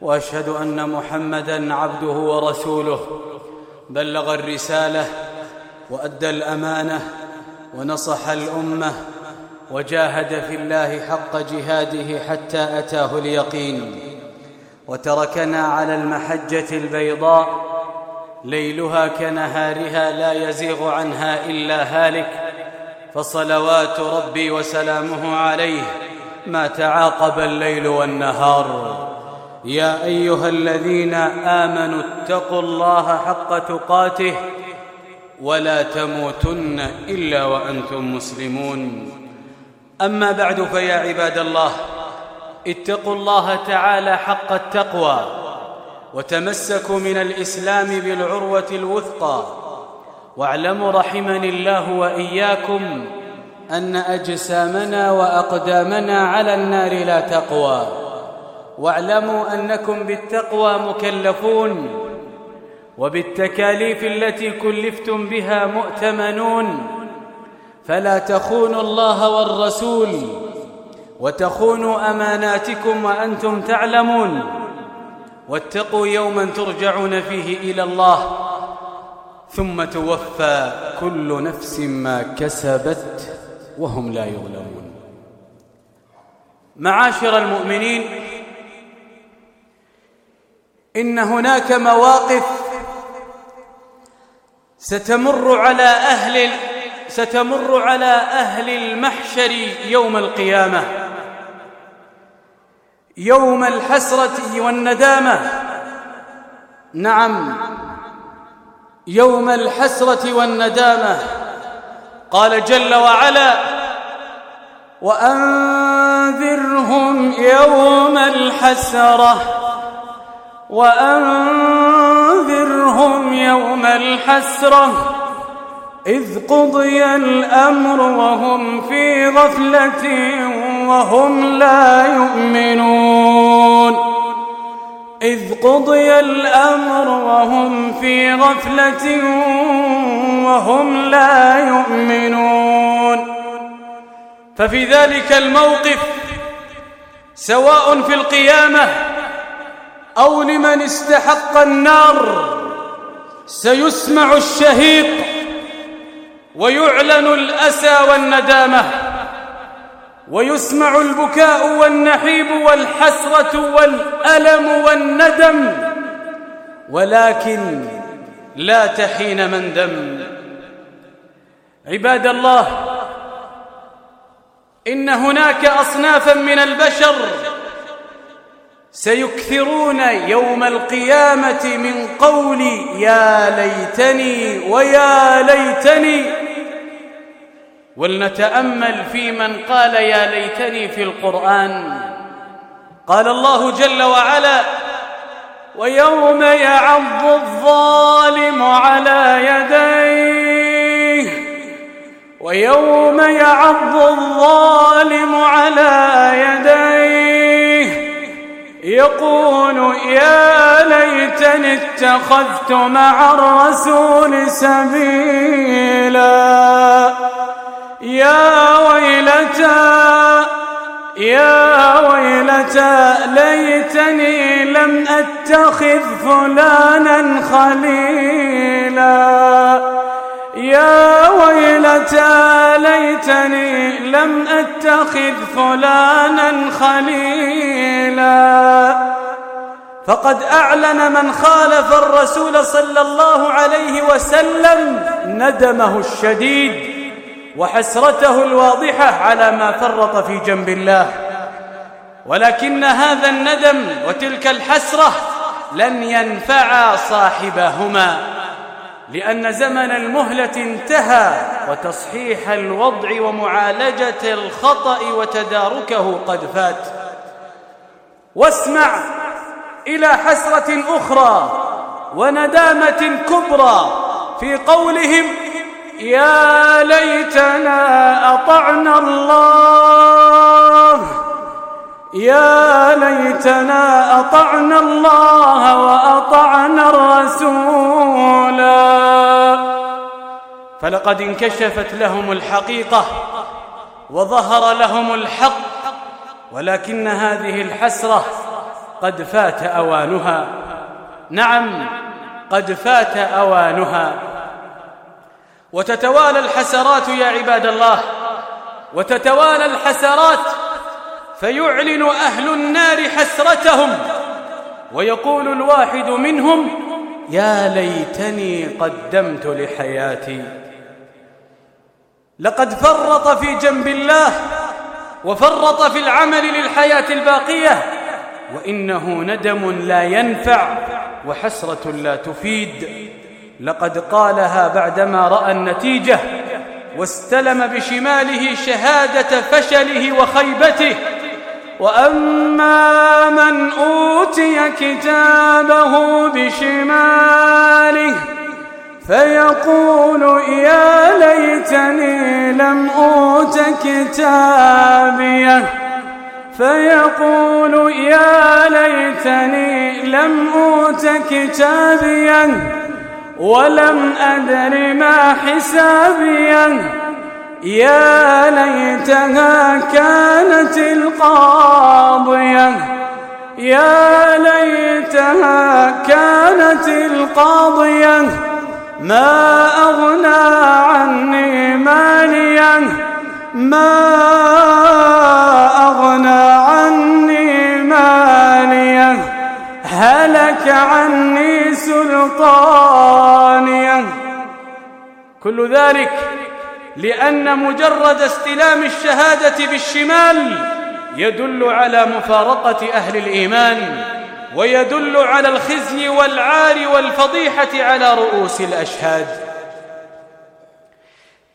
وأشهد أن محمدا عبده ورسوله. بلغ الرسالة وأدى الأمانة ونصح الأمة وجاهد في الله حق جهاده حتى أتاه اليقين. وتركنا على المحجة البيضاء. ليلها كنهارها لا يزيغ عنها إلا هالك. فصلوات ربي وسلامه عليه ما تعاقب الليل والنهار. يا أيها الذين آمنوا اتقوا الله حق تقاته ولا تموتن إلا وأنتم مسلمون. أما بعد فيا عباد الله اتقوا الله تعالى حق التقوى وتمسكوا من الإسلام بالعروة الوثقى. واعلموا رحمني الله وإياكم أن أجسامنا وأقدامنا على النار لا تقوى. واعلموا أنكم بالتقوى مكلفون وبالتكاليف التي كلفتم بها مؤتمنون فلا تخونوا الله والرسول وتخونوا أماناتكم وأنتم تعلمون واتقوا يوما ترجعون فيه إلى الله ثم توفى كل نفس ما كسبت وهم لا يظلمون معاشر المؤمنين إن هناك مواقف ستمر على أهل ستمر على أهل المحشر يوم القيامة. يوم الحسرة والندامة. نعم. يوم الحسرة والندامة. قال جل وعلا وأنذرهم يوم الحسرة. وأنذرهم يوم الحسرة إذ قضي الأمر وهم في غفلة وهم لا يؤمنون إذ قضي الأمر وهم في غفلة وهم لا يؤمنون ففي ذلك الموقف سواء في القيامة أو لمن استحق النار سيسمع الشهيق ويعلن الأسى والندامة ويسمع البكاء والنحيب والحسرة والألم والندم ولكن لا تحين من دم. عباد الله إن هناك أصنافا من البشر سيكثرون يوم القيامة من قول يا ليتني ويا ليتني ولنتأمل في من قال يا ليتني في القرآن. قال الله جل وعلا ويوم يعض الظالم على يديه ويوم يعض الظالم على يديه. يقول يا ليتني اتخذت مع الرسول سبيلا. يا ويلتا يا ويلتا ليتني لم أتخذ فلانا خليلا. يا ويلتى ليتني لم أتخذ فلانا خليلا. فقد أعلن من خالف الرسول صلى الله عليه وسلم ندمه الشديد وحسرته الواضحة على ما فرط في جنب الله. ولكن هذا الندم وتلك الحسرة لن ينفع صاحبهما. لأن زمن المهلة انتهى وتصحيح الوضع ومعالجة الخطأ وتداركه قد فات. واسمع إلى حسرة أخرى وندامة كبرى في قولهم يا ليتنا أطعنا الله. يا ليتنا أطعنا الله وأطعنا الرسولا فلقد انكشفت لهم الحقيقة وظهر لهم الحق ولكن هذه الحسرة قد فات أوانها. نعم قد فات أوانها. وتتوالى الحسرات يا عباد الله وتتوالى الحسرات فيعلن أهل النار حسرتهم ويقول الواحد منهم يا ليتني قدمت لحياتي. لقد فرط في جنب الله وفرط في العمل للحياة الباقية وإنه ندم لا ينفع وحسرة لا تفيد. لقد قالها بعدما رأى النتيجة واستلم بشماله شهادة فشله وخيبته. وأما من أوتي كتابه بشماله فيقول يا ليتني لم أوت كتابيه فيقول يا ليتني لم أوت كتابيه ولم أدر ما حسابيه يا ليتها كانت القاضية. يا ليتها كانت القاضية. ما أغنى عني ماليا. ما أغنى عني ماليا. هلك عني سلطانيا. كل ذلك لأن مجرد استلام الشهادة بالشمال يدل على مفارقة أهل الإيمان ويدل على الخزي والعار والفضيحة على رؤوس الأشهاد.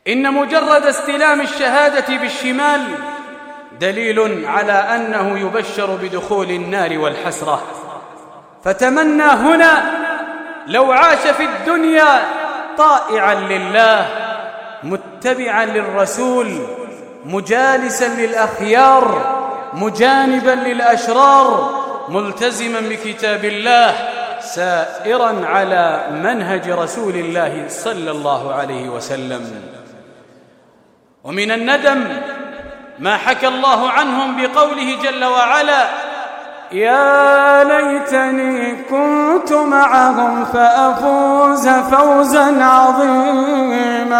إن مجرد استلام الشهادة بالشمال دليل على أنه يبشر بدخول النار والحسرة. فتمنى هنا لو عاش في الدنيا طائعا لله. متبعا للرسول مجالسا للأخيار مجانبا للأشرار ملتزما بكتاب الله سائرا على منهج رسول الله صلى الله عليه وسلم. ومن الندم ما حكى الله عنهم بقوله جل وعلا يا ليتني كنت معهم فأفوز فوزا عظيما.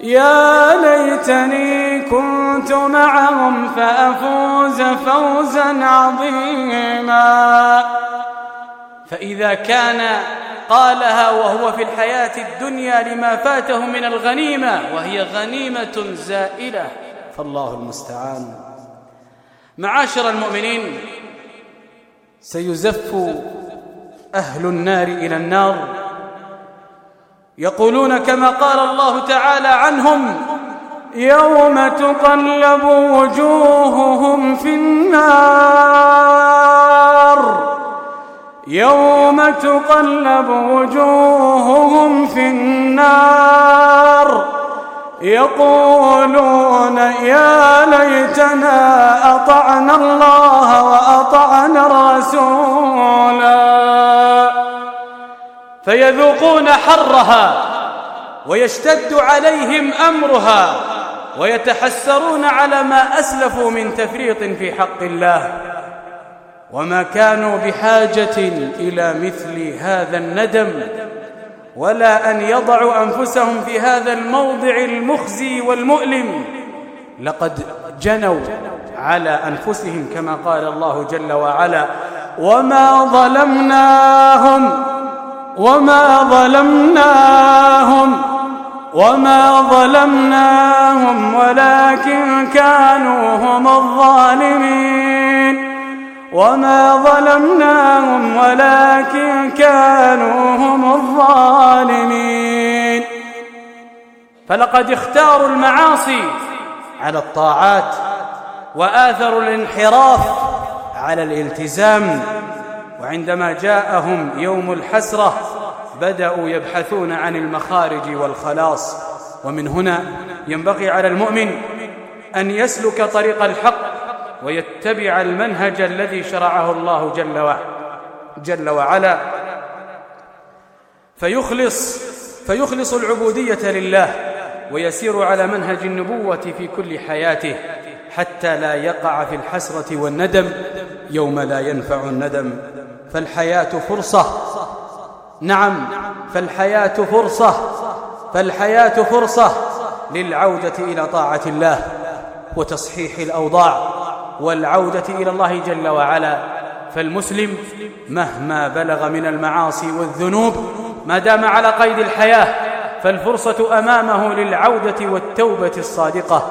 يا ليتني كنت معهم فأفوز فوزا عظيما. فإذا كان قالها وهو في الحياة الدنيا لما فاته من الغنيمة وهي غنيمة زائلة. فالله المستعان. معاشر المؤمنين سيزف أهل النار إلى النار يقولون كما قال الله تعالى عنهم يوم تقلب وجوههم في النار يوم تقلب وجوههم في النار يقولون يا ليتنا أطعنا الله وأطعنا الرسولا فيذوقون حرها ويشتد عليهم أمرها ويتحسرون على ما أسلفوا من تفريط في حق الله وما كانوا بحاجة إلى مثل هذا الندم. ولا أن يضعوا أنفسهم في هذا الموضع المخزي والمؤلم. لقد جنوا على أنفسهم كما قال الله جل وعلا وما ظلمناهم وما ظلمناهم وما ظلمناهم ولكن كانوا هم الظالمين. وما ظلمناهم ولكن كانوا هم الظالمين فلقد اختاروا المعاصي على الطاعات وآثروا الانحراف على الالتزام وعندما جاءهم يوم الحسرة بدأوا يبحثون عن المخارج والخلاص ومن هنا ينبغي على المؤمن أن يسلك طريق الحق ويتبع المنهج الذي شرعه الله جل وعلا جل وعلا. فيخلص فيخلص العبودية لله ويسير على منهج النبوة في كل حياته حتى لا يقع في الحسرة والندم يوم لا ينفع الندم. فالحياة فرصة. نعم فالحياة فرصة. فالحياة فرصة للعودة إلى طاعة الله وتصحيح الأوضاع. والعودة إلى الله جل وعلا. فالمسلم مهما بلغ من المعاصي والذنوب ما دام على قيد الحياة فالفرصة أمامه للعودة والتوبة الصادقة.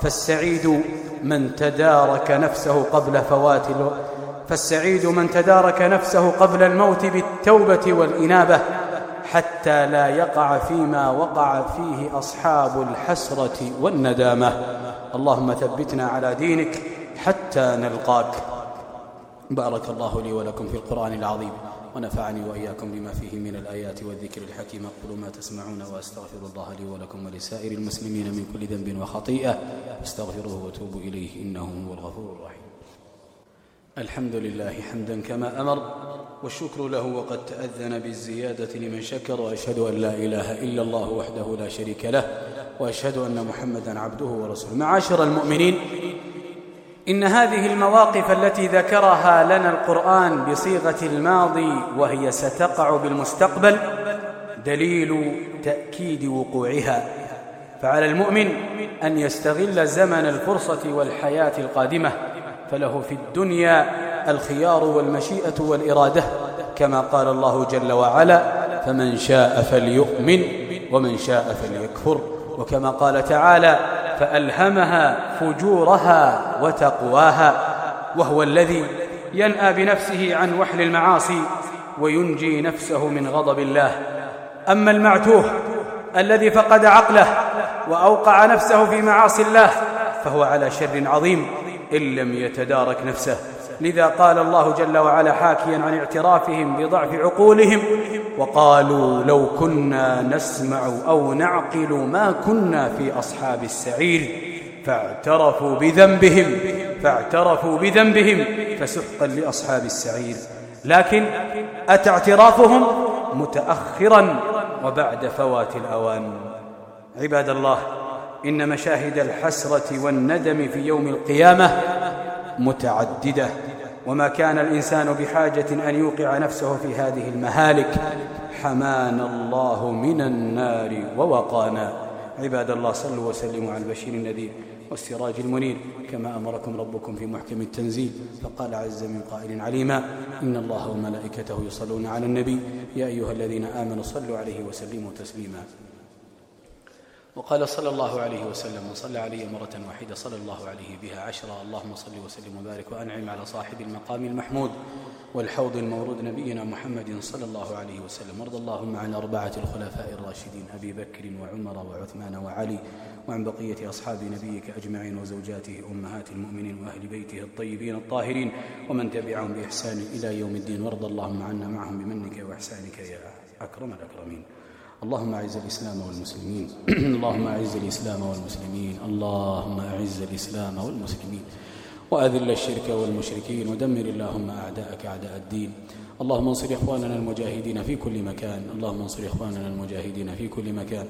فالسعيد من تدارك نفسه قبل فوات فالسعيد من تدارك نفسه قبل الموت بالتوبة والإنابة حتى لا يقع فيما وقع فيه أصحاب الحسرة والندامة. اللهم ثبتنا على دينك حتى نلقاك. بارك الله لي ولكم في القرآن العظيم ونفعني وإياكم بما فيه من الآيات والذكر الحكيم. أقول ما تسمعون وأستغفر الله لي ولكم ولسائر المسلمين من كل ذنب وخطيئة. أستغفره وتوبوا إليه. إنه هو الغفور الرحيم. الحمد لله حمدا كما أمر والشكر له وقد تأذن بالزيادة لمن شكر. وأشهد أن لا إله إلا الله وحده لا شريك له وأشهد أن محمدا عبده ورسوله. معاشر المؤمنين إن هذه المواقف التي ذكرها لنا القرآن بصيغة الماضي وهي ستقع بالمستقبل دليل تأكيد وقوعها. فعلى المؤمن أن يستغل زمن الفرصة والحياة القادمة فله في الدنيا الخيار والمشيئة والإرادة كما قال الله جل وعلا فمن شاء فليؤمن ومن شاء فليكفر وكما قال تعالى فألهمها فجورها وتقواها وهو الذي ينأى بنفسه عن وحل المعاصي وينجي نفسه من غضب الله. أما المعتوه الذي فقد عقله وأوقع نفسه في معاصي الله فهو على شر عظيم إن لم يتدارك نفسه. لذا قال الله جل وعلا حاكيا عن اعترافهم بضعف عقولهم وقالوا لو كنا نسمع أو نعقل ما كنا في أصحاب السعير فاعترفوا بذنبهم فاعترفوا بذنبهم فسحقا لأصحاب السعير. لكن أتى اعترافهم متأخرا وبعد فوات الأوان. عباد الله إن مشاهد الحسرة والندم في يوم القيامة متعددة. وما كان الإنسان بحاجة أن يوقع نفسه في هذه المهالك حمان الله من النار ووقانا عباد الله صلوا وسلموا على البشير النذير والسراج المنير كما أمركم ربكم في محكم التنزيل فقال عز من قائل عليما إن الله وملائكته يصلون على النبي يا أيها الذين آمنوا صلوا عليه وسلموا تسليما. وقال صلى الله عليه وسلم من صلى علي مرة واحدة صلى الله عليه بها عشرة اللهم صل وسلم وبارك وأنعم على صاحب المقام المحمود والحوض المورود نبينا محمد صلى الله عليه وسلم وارض اللهم عن أربعة الخلفاء الراشدين أبي بكر وعمر وعثمان وعلي وعن بقية أصحاب نبيك أجمعين وزوجاته أمهات المؤمنين وأهل بيته الطيبين الطاهرين ومن تبعهم بإحسان إلى يوم الدين وارض اللهم عنا معهم بمنك وإحسانك يا أكرم الأكرمين. اللهم اعز الاسلام والمسلمين. اللهم اعز الاسلام والمسلمين. اللهم اعز الاسلام والمسلمين. واذل الشرك والمشركين. ودمر اللهم اعداءك اعداء الدين. اللهم انصر اخواننا المجاهدين في كل مكان. اللهم انصر اخواننا المجاهدين في كل مكان.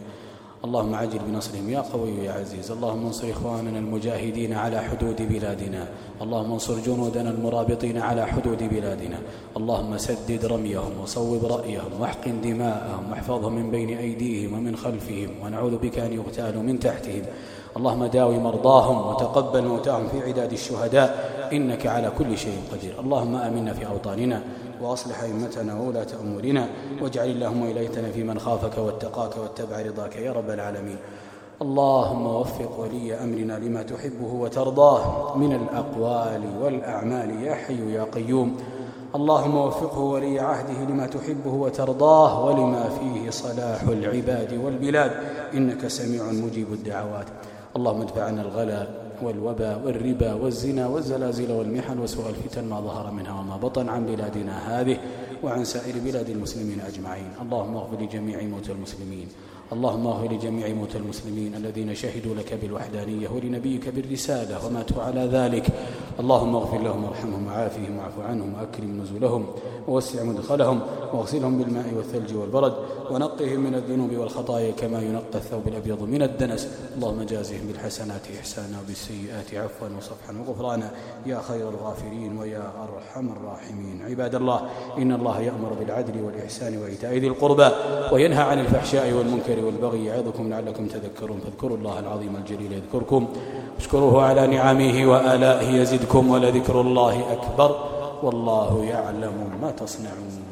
اللهم عجل بنصرهم يا قوي يا عزيز. اللهم انصر إخواننا المجاهدين على حدود بلادنا. اللهم انصر جنودنا المرابطين على حدود بلادنا. اللهم سدد رميهم وصوب رأيهم واحقن دماءهم واحفظهم من بين أيديهم ومن خلفهم. ونعوذ بك أن يغتالوا من تحتهم. اللهم داوي مرضاهم وتقبل موتاهم في عداد الشهداء. إنك على كل شيء قدير. اللهم آمنا في أوطاننا. وأصلح أئمتنا وولاة أمورنا واجعل اللهم إليتنا في من خافك واتقاك واتبع رضاك يا رب العالمين. اللهم وفق ولي أمرنا لما تحبه وترضاه من الأقوال والأعمال. يا حي يا قيوم. اللهم وفقه ولي عهده لما تحبه وترضاه ولما فيه صلاح العباد والبلاد. إنك سميع مجيب الدعوات. اللهم ادفع عنا الغلا والوبا والربا والزنا والزلازل والمحن وسوء الفتن ما ظهر منها وما بطن عن بلادنا هذه وعن سائر بلاد المسلمين أجمعين. اللهم اغفر لجميع موتى المسلمين. اللهم اغفر لجميع موتى المسلمين الذين شهدوا لك بالوحدانية ولنبيك بالرسالة وماتوا على ذلك. اللهم اغفر لهم وارحمهم وعافهم واعف عنهم وأكرم نزلهم ووسع مدخلهم واغسلهم بالماء والثلج والبرد ونقهم من الذنوب والخطايا كما ينقى الثوب الأبيض من الدنس. اللهم جازهم بالحسنات إحسانا وبالسيئات عفوا وصفحا وغفرانا. يا خير الغافرين ويا أرحم الراحمين. عباد الله إن الله يأمر بالعدل والإحسان وإيتاء ذي القربى وينهى عن الفحشاء والمنكر والبغي يعظكم لعلكم تذكرون. فاذكروا الله العظيم الجليل يذكركم. واشكروه على نعمه وآلائه يزدكم ولذكر الله أكبر. والله يعلم ما تصنعون.